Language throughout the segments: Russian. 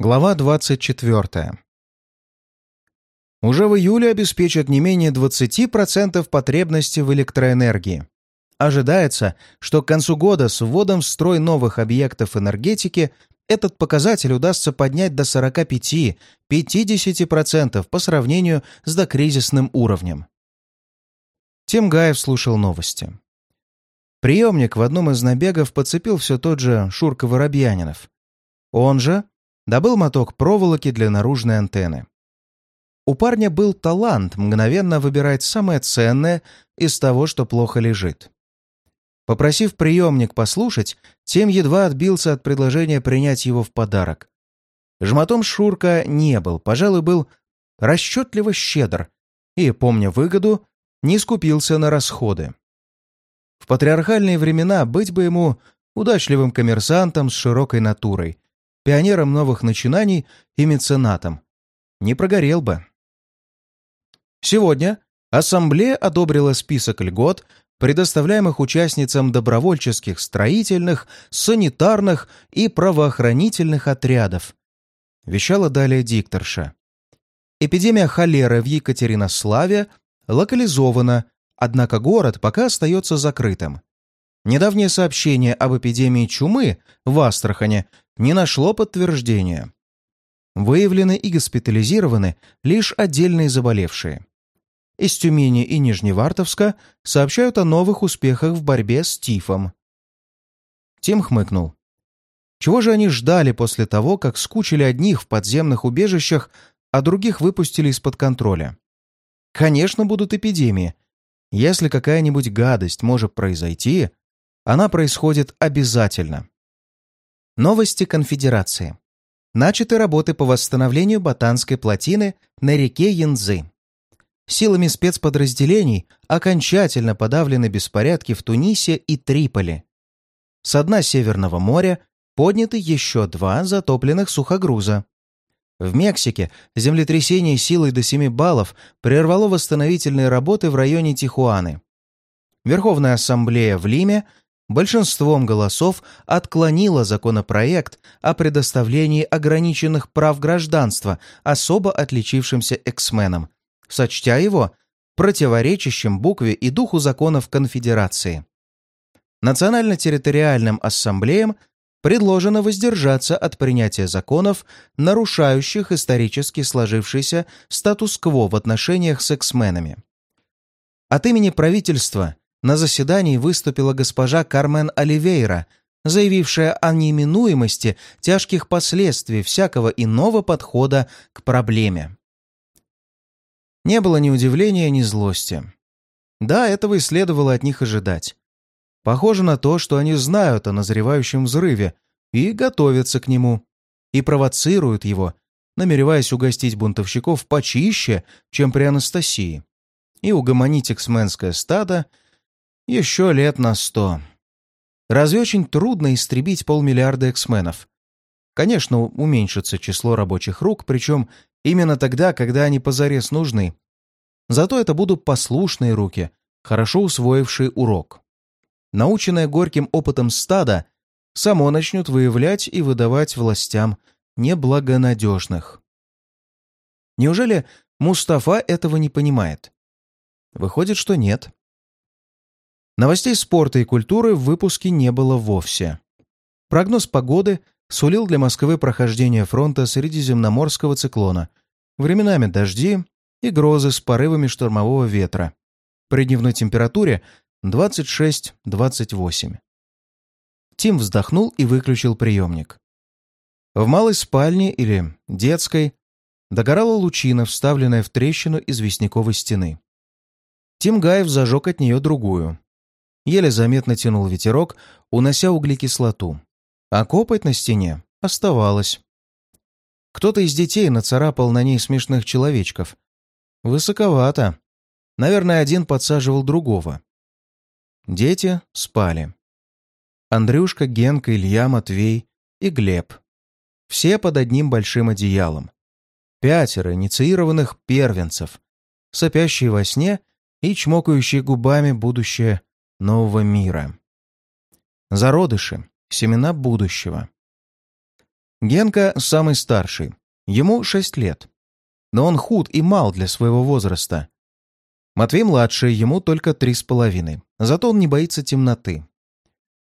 Глава 24. Уже в июле обеспечат не менее 20% потребности в электроэнергии. Ожидается, что к концу года с вводом в строй новых объектов энергетики этот показатель удастся поднять до 45-50% по сравнению с докризисным уровнем. Тим Гаев слушал новости. Приемник в одном из набегов подцепил все тот же Шурка Воробьянинов. Он же добыл моток проволоки для наружной антенны. У парня был талант мгновенно выбирать самое ценное из того, что плохо лежит. Попросив приемник послушать, тем едва отбился от предложения принять его в подарок. Жмотом Шурка не был, пожалуй, был расчетливо щедр и, помня выгоду, не скупился на расходы. В патриархальные времена быть бы ему удачливым коммерсантом с широкой натурой, пионером новых начинаний и меценатом. Не прогорел бы. Сегодня Ассамблея одобрила список льгот, предоставляемых участницам добровольческих, строительных, санитарных и правоохранительных отрядов. Вещала далее дикторша. Эпидемия холеры в Екатеринославе локализована, однако город пока остается закрытым. Недавнее сообщение об эпидемии чумы в Астрахане не нашло подтверждения. Выявлены и госпитализированы лишь отдельные заболевшие. Из Тюмени и Нижневартовска сообщают о новых успехах в борьбе с тифом. Тим хмыкнул. Чего же они ждали после того, как скучили одних в подземных убежищах, а других выпустили из-под контроля? Конечно, будут эпидемии. Если какая-нибудь гадость может произойти, она происходит обязательно. Новости конфедерации. Начаты работы по восстановлению Батанской плотины на реке Янзы. Силами спецподразделений окончательно подавлены беспорядки в Тунисе и Триполи. С дна Северного моря подняты еще два затопленных сухогруза. В Мексике землетрясение силой до 7 баллов прервало восстановительные работы в районе Тихуаны. Верховная ассамблея в Лиме большинством голосов отклонила законопроект о предоставлении ограниченных прав гражданства особо отличившимся эксменам, сочтя его противоречащим букве и духу законов Конфедерации. Национально-территориальным ассамблеям предложено воздержаться от принятия законов, нарушающих исторически сложившийся статус-кво в отношениях с эксменами. От имени правительства на заседании выступила госпожа Кармен Оливейра, заявившая о неминуемости тяжких последствий всякого иного подхода к проблеме. Не было ни удивления, ни злости. Да, этого и следовало от них ожидать. Похоже на то, что они знают о назревающем взрыве и готовятся к нему, и провоцируют его, намереваясь угостить бунтовщиков почище, чем при Анастасии, и угомонить эксменское стадо еще лет на сто. Разве очень трудно истребить полмиллиарда эксменов? Конечно, уменьшится число рабочих рук, причем именно тогда, когда они позарез нужны. Зато это будут послушные руки, хорошо усвоившие урок. Наученное горьким опытом стада, само начнет выявлять и выдавать властям неблагонадежных. Неужели Мустафа этого не понимает? Выходит, что нет. Новостей спорта и культуры в выпуске не было вовсе. Прогноз погоды сулил для Москвы прохождение фронта Средиземноморского циклона, временами дожди и грозы с порывами штормового ветра. При дневной температуре 26-28. Тим вздохнул и выключил приемник. В малой спальне или детской догорала лучина, вставленная в трещину известняковой стены. Тим Гаев зажег от нее другую еле заметно тянул ветерок, унося углекислоту. А копоть на стене оставалась. Кто-то из детей нацарапал на ней смешных человечков. Высоковато. Наверное, один подсаживал другого. Дети спали. Андрюшка, Генка, Илья, Матвей и Глеб. Все под одним большим одеялом. Пятеро инициированных первенцев, сопящие во сне и чмокающие губами будущее нового мира. Зародыши, семена будущего. Генка самый старший. Ему шесть лет. Но он худ и мал для своего возраста. Матвей младший, ему только три с половиной. Зато он не боится темноты.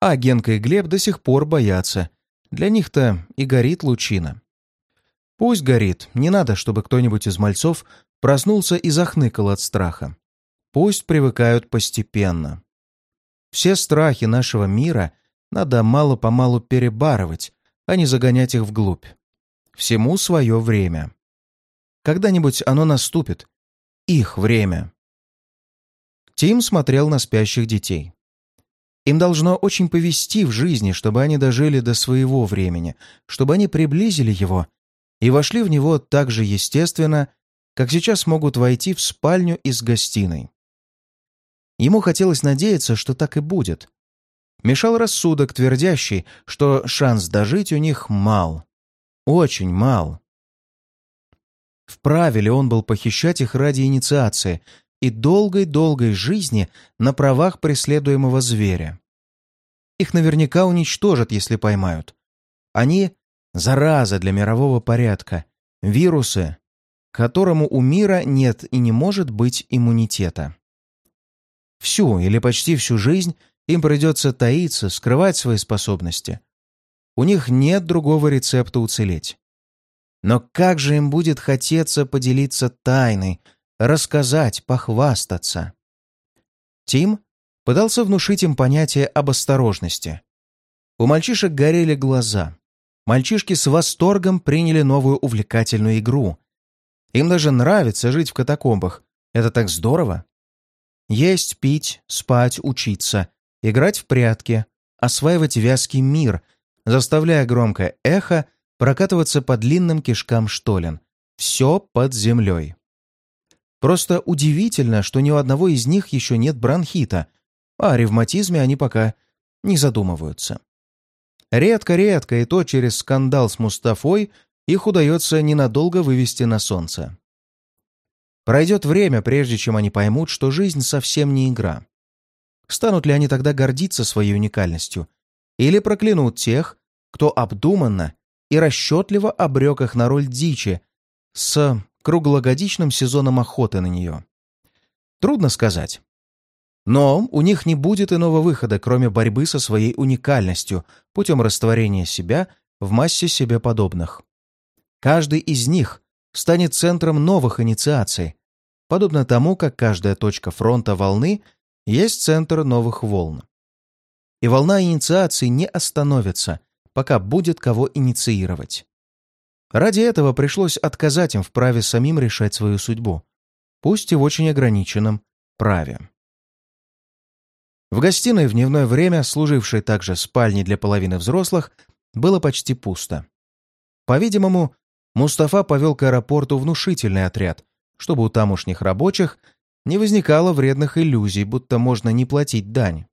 А Генка и Глеб до сих пор боятся. Для них-то и горит лучина. Пусть горит, не надо, чтобы кто-нибудь из мальцов проснулся и захныкал от страха. Пусть привыкают постепенно. Все страхи нашего мира надо мало-помалу перебарывать, а не загонять их вглубь. Всему свое время. Когда-нибудь оно наступит. Их время. Тим смотрел на спящих детей. Им должно очень повести в жизни, чтобы они дожили до своего времени, чтобы они приблизили его и вошли в него так же естественно, как сейчас могут войти в спальню из гостиной. Ему хотелось надеяться, что так и будет. Мешал рассудок, твердящий, что шанс дожить у них мал. Очень мал. Вправе ли он был похищать их ради инициации и долгой-долгой жизни на правах преследуемого зверя? Их наверняка уничтожат, если поймают. Они — зараза для мирового порядка, вирусы, которому у мира нет и не может быть иммунитета. Всю или почти всю жизнь им придется таиться, скрывать свои способности. У них нет другого рецепта уцелеть. Но как же им будет хотеться поделиться тайной, рассказать, похвастаться? Тим пытался внушить им понятие об осторожности. У мальчишек горели глаза. Мальчишки с восторгом приняли новую увлекательную игру. Им даже нравится жить в катакомбах. Это так здорово. Есть, пить, спать, учиться, играть в прятки, осваивать вязкий мир, заставляя громкое эхо прокатываться по длинным кишкам штолен. Все под землей. Просто удивительно, что ни у одного из них еще нет бронхита, а о ревматизме они пока не задумываются. Редко-редко, и то через скандал с Мустафой, их удается ненадолго вывести на солнце. Пройдет время, прежде чем они поймут, что жизнь совсем не игра. Станут ли они тогда гордиться своей уникальностью? Или проклянут тех, кто обдуманно и расчетливо обрек их на роль дичи с круглогодичным сезоном охоты на нее? Трудно сказать. Но у них не будет иного выхода, кроме борьбы со своей уникальностью путем растворения себя в массе себе подобных. Каждый из них станет центром новых инициаций, подобно тому, как каждая точка фронта волны есть центр новых волн. И волна инициации не остановится, пока будет кого инициировать. Ради этого пришлось отказать им в праве самим решать свою судьбу, пусть и в очень ограниченном праве. В гостиной в дневное время, служившей также спальней для половины взрослых, было почти пусто. По-видимому, Мустафа повел к аэропорту внушительный отряд, чтобы у тамошних рабочих не возникало вредных иллюзий, будто можно не платить дань.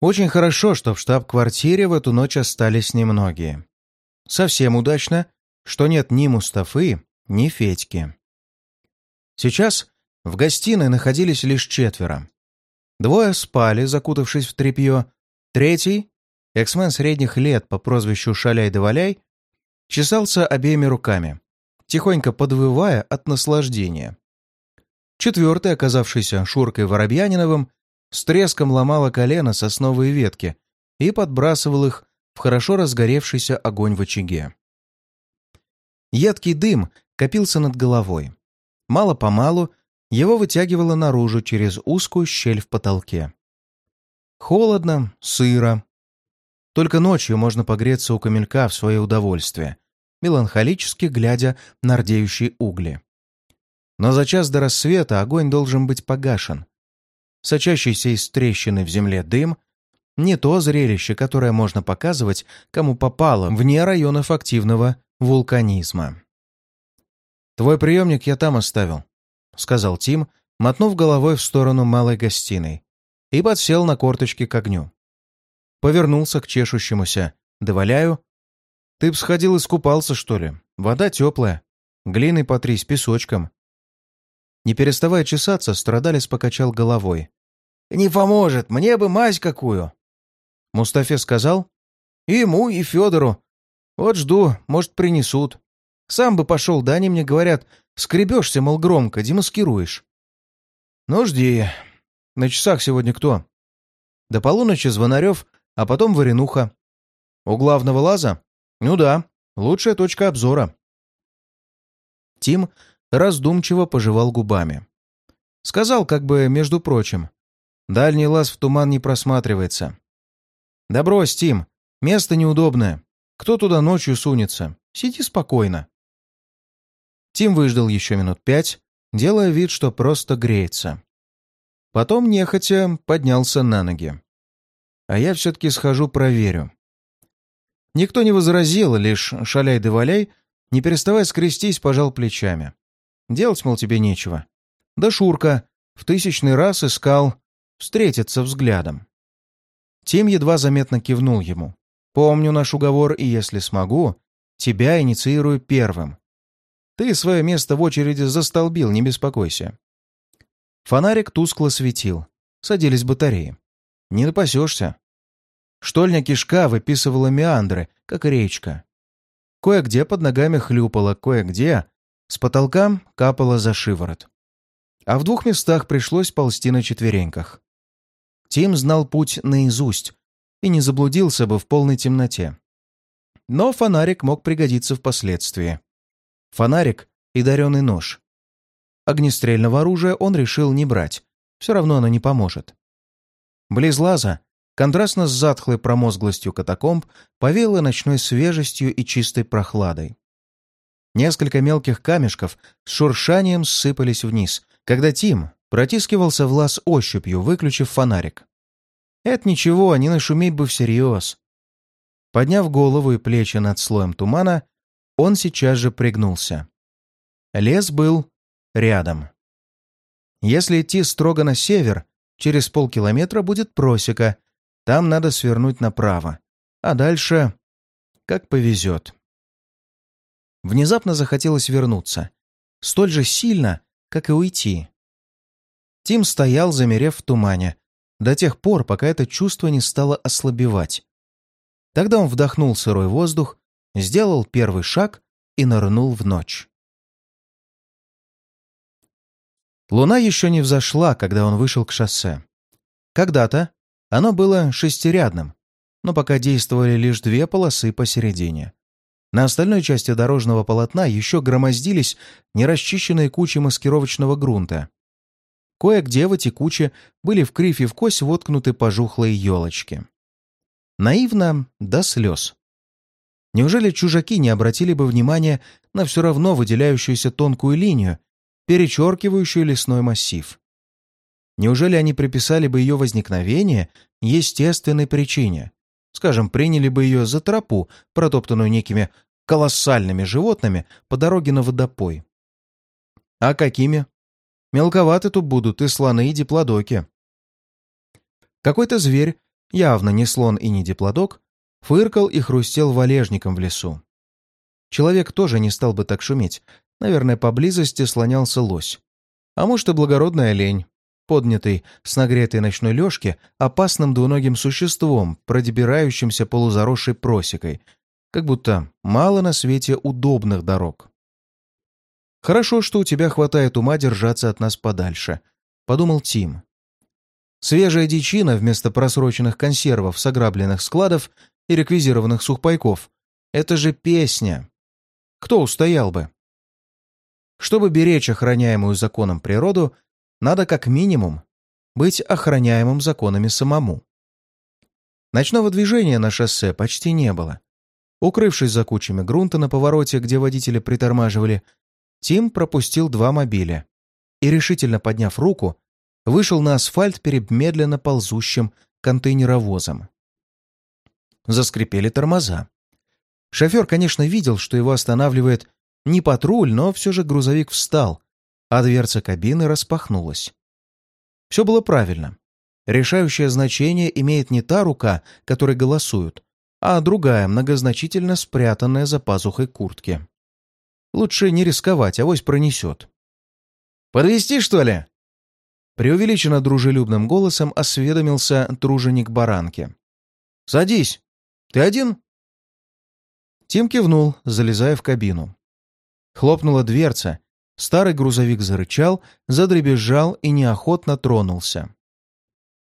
Очень хорошо, что в штаб-квартире в эту ночь остались немногие. Совсем удачно, что нет ни Мустафы, ни Федьки. Сейчас в гостиной находились лишь четверо. Двое спали, закутавшись в тряпье. Третий, эксмен средних лет по прозвищу Шаляй да Валяй, чесался обеими руками, тихонько подвывая от наслаждения. Четвертый, оказавшийся Шуркой Воробьяниновым, с треском ломала колено сосновые ветки и подбрасывал их в хорошо разгоревшийся огонь в очаге. Едкий дым копился над головой. Мало-помалу его вытягивало наружу через узкую щель в потолке. Холодно, сыро, только ночью можно погреться у камелька в свое удовольствие, меланхолически глядя на рдеющие угли. Но за час до рассвета огонь должен быть погашен. Сочащийся из трещины в земле дым — не то зрелище, которое можно показывать, кому попало, вне районов активного вулканизма. «Твой приемник я там оставил», — сказал Тим, мотнув головой в сторону малой гостиной, и подсел на корточки к огню повернулся к чешущемуся. «Доваляю?» «Ты б сходил искупался, что ли? Вода теплая. Глиной потрись, песочком». Не переставая чесаться, страдалец покачал головой. «Не поможет, мне бы мазь какую!» Мустафе сказал. «И ему, и Федору. Вот жду, может, принесут. Сам бы пошел, да они мне говорят, скребешься, мол, громко, демаскируешь. Ну, жди. На часах сегодня кто? До полуночи Звонарев, а потом Варенуха. У главного лаза? Ну да, лучшая точка обзора. Тим раздумчиво пожевал губами. Сказал, как бы, между прочим. Дальний лаз в туман не просматривается. Да брось, Тим, место неудобное. Кто туда ночью сунется? Сиди спокойно. Тим выждал еще минут пять, делая вид, что просто греется. Потом, нехотя, поднялся на ноги. А я все-таки схожу проверю. Никто не возразил, лишь шаляй да валяй, не переставая скрестись, пожал плечами. Делать, мол, тебе нечего. Да Шурка в тысячный раз искал встретиться взглядом. Тим едва заметно кивнул ему. «Помню наш уговор, и если смогу, тебя инициирую первым. Ты свое место в очереди застолбил, не беспокойся». Фонарик тускло светил. Садились батареи. «Не напасешься». Штольня кишка выписывала меандры, как речка. Кое-где под ногами хлюпала, кое-где с потолка капала за шиворот. А в двух местах пришлось ползти на четвереньках. Тим знал путь наизусть и не заблудился бы в полной темноте. Но фонарик мог пригодиться впоследствии. Фонарик и даренный нож. Огнестрельного оружия он решил не брать, все равно оно не поможет. Близ лаза, контрастно с затхлой промозглостью катакомб, повеяло ночной свежестью и чистой прохладой. Несколько мелких камешков с шуршанием сыпались вниз, когда Тим протискивался в лаз ощупью, выключив фонарик. Это ничего, не нашуметь бы всерьез. Подняв голову и плечи над слоем тумана, он сейчас же пригнулся. Лес был рядом. Если идти строго на север, через полкилометра будет просека, там надо свернуть направо, а дальше как повезет. Внезапно захотелось вернуться. Столь же сильно, как и уйти. Тим стоял, замерев в тумане, до тех пор, пока это чувство не стало ослабевать. Тогда он вдохнул сырой воздух, сделал первый шаг и нырнул в ночь. Луна еще не взошла, когда он вышел к шоссе. Когда-то оно было шестирядным, но пока действовали лишь две полосы посередине. На остальной части дорожного полотна еще громоздились нерасчищенные кучи маскировочного грунта. Кое-где в эти кучи были в кривь и в кось воткнуты пожухлые елочки. Наивно до слез. Неужели чужаки не обратили бы внимания на все равно выделяющуюся тонкую линию, перечеркивающую лесной массив? Неужели они приписали бы ее возникновение естественной причине? Скажем, приняли бы ее за тропу, протоптанную некими колоссальными животными по дороге на водопой. А какими? Мелковаты тут будут и слоны, и диплодоки. Какой-то зверь, явно не слон и не диплодок, фыркал и хрустел валежником в лесу. Человек тоже не стал бы так шуметь. Наверное, поблизости слонялся лось. А может и благородная олень, поднятый с нагретой ночной лёжки опасным двуногим существом, продебирающимся полузаросшей просекой, как будто мало на свете удобных дорог. «Хорошо, что у тебя хватает ума держаться от нас подальше», — подумал Тим. Свежая дичина вместо просроченных консервов с складов и реквизированных сухпайков — это же песня. Кто устоял бы? Чтобы беречь охраняемую законом природу, надо как минимум быть охраняемым законами самому. Ночного движения на шоссе почти не было. Укрывшись за кучами грунта на повороте, где водители притормаживали, Тим пропустил два мобиля и, решительно подняв руку, вышел на асфальт перед медленно ползущим контейнеровозом. Заскрипели тормоза. Шофер, конечно, видел, что его останавливает не патруль, но все же грузовик встал, а дверца кабины распахнулась. Все было правильно. Решающее значение имеет не та рука, которой голосуют, а другая, многозначительно спрятанная за пазухой куртки. Лучше не рисковать, авось пронесет. «Подвезти, что ли?» Преувеличенно дружелюбным голосом осведомился труженик баранки. «Садись. Ты один?» Тим кивнул, залезая в кабину. Хлопнула дверца. Старый грузовик зарычал, задребезжал и неохотно тронулся.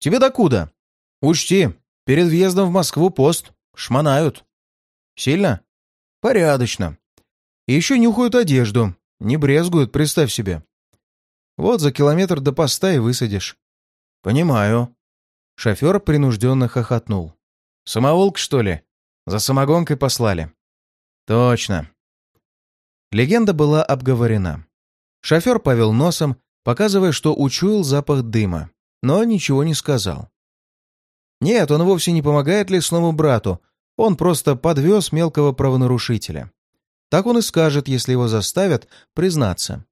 «Тебе докуда?» «Учти, перед въездом в Москву пост. Шмонают». «Сильно?» «Порядочно. И еще нюхают одежду. Не брезгуют, представь себе. Вот за километр до поста и высадишь». «Понимаю». Шофер принужденно хохотнул. «Самоволк, что ли? За самогонкой послали?» «Точно». Легенда была обговорена. Шофер повел носом, показывая, что учуял запах дыма, но ничего не сказал. Нет, он вовсе не помогает лесному брату, он просто подвез мелкого правонарушителя. Так он и скажет, если его заставят признаться.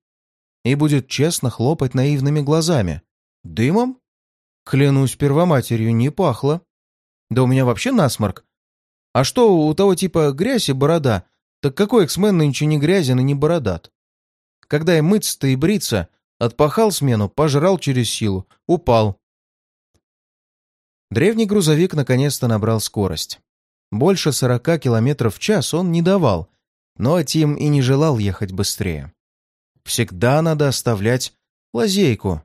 И будет честно хлопать наивными глазами. Дымом? Клянусь первоматерью, не пахло. Да у меня вообще насморк. А что, у того типа грязь и борода? Так какой эксмен нынче не грязен и не бородат? Когда и мыться-то и бриться, отпахал смену, пожрал через силу, упал. Древний грузовик наконец-то набрал скорость. Больше сорока километров в час он не давал, но Тим и не желал ехать быстрее. Всегда надо оставлять лазейку.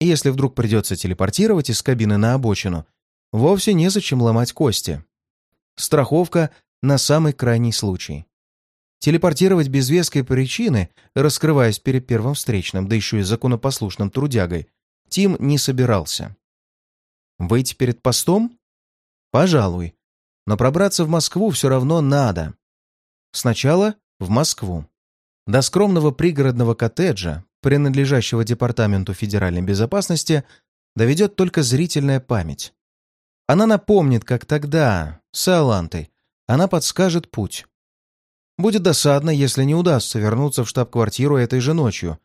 И если вдруг придется телепортировать из кабины на обочину, вовсе незачем ломать кости. Страховка на самый крайний случай. Телепортировать без веской причины, раскрываясь перед первым встречным, да еще и законопослушным трудягой, Тим не собирался. Выйти перед постом? Пожалуй. Но пробраться в Москву все равно надо. Сначала в Москву. До скромного пригородного коттеджа, принадлежащего Департаменту федеральной безопасности, доведет только зрительная память. Она напомнит, как тогда, с Алантой, она подскажет путь. Будет досадно, если не удастся вернуться в штаб-квартиру этой же ночью.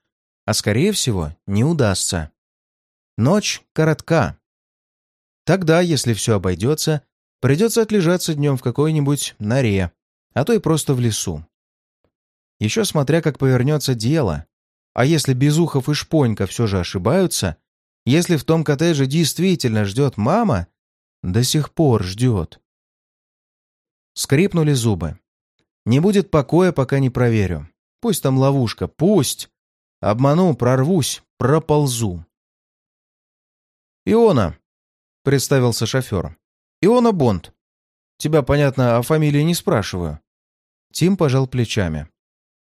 А скорее всего, не удастся. Ночь коротка. Тогда, если все обойдется, придется отлежаться днем в какой-нибудь норе, а то и просто в лесу. Еще смотря, как повернется дело. А если Безухов и Шпонька все же ошибаются, если в том коттедже действительно ждет мама, до сих пор ждет. Скрипнули зубы. Не будет покоя, пока не проверю. Пусть там ловушка, пусть. Обману, прорвусь, проползу. «Иона», — представился шофер. «Иона Бонд. Тебя, понятно, о фамилии не спрашиваю». Тим пожал плечами.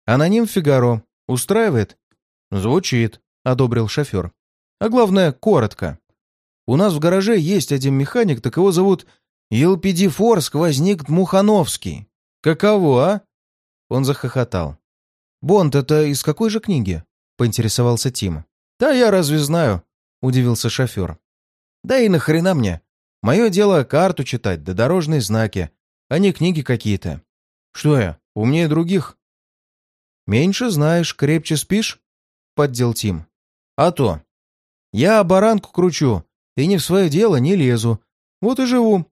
«Аноним Фигаро. Устраивает?» «Звучит», — одобрил шофер. «А главное, коротко. У нас в гараже есть один механик, так его зовут Елпидифор Сквозник Мухановский. «Каково, а?» Он захохотал. «Бонд, это из какой же книги?» — поинтересовался Тим. «Да я разве знаю?» — удивился шофер. «Да и нахрена мне? Мое дело карту читать, да дорожные знаки, а не книги какие-то. Что я, умнее других?» «Меньше знаешь, крепче спишь?» — поддел Тим. «А то. Я баранку кручу и не в свое дело не лезу. Вот и живу.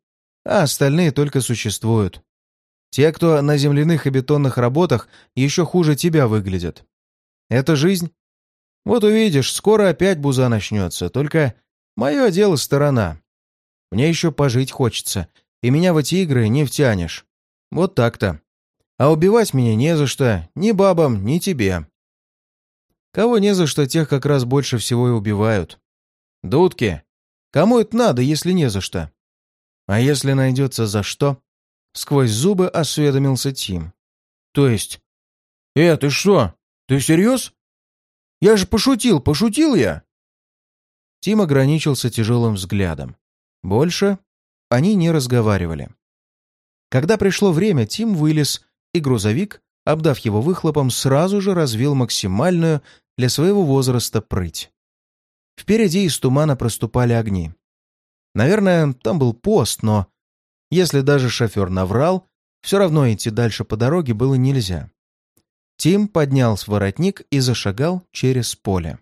А остальные только существуют. Те, кто на земляных и бетонных работах, еще хуже тебя выглядят. Это жизнь. Вот увидишь, скоро опять буза начнется, только мое дело сторона. Мне еще пожить хочется, и меня в эти игры не втянешь. Вот так-то. А убивать меня не за что, ни бабам, ни тебе. Кого не за что, тех как раз больше всего и убивают. Дудки, кому это надо, если не за что? А если найдется за что? Сквозь зубы осведомился Тим. «То есть...» «Э, ты что? Ты всерьез? Я же пошутил, пошутил я!» Тим ограничился тяжелым взглядом. Больше они не разговаривали. Когда пришло время, Тим вылез, и грузовик, обдав его выхлопом, сразу же развил максимальную для своего возраста прыть. Впереди из тумана проступали огни. Наверное, там был пост, но если даже шофер наврал, все равно идти дальше по дороге было нельзя. Тим поднял воротник и зашагал через поле.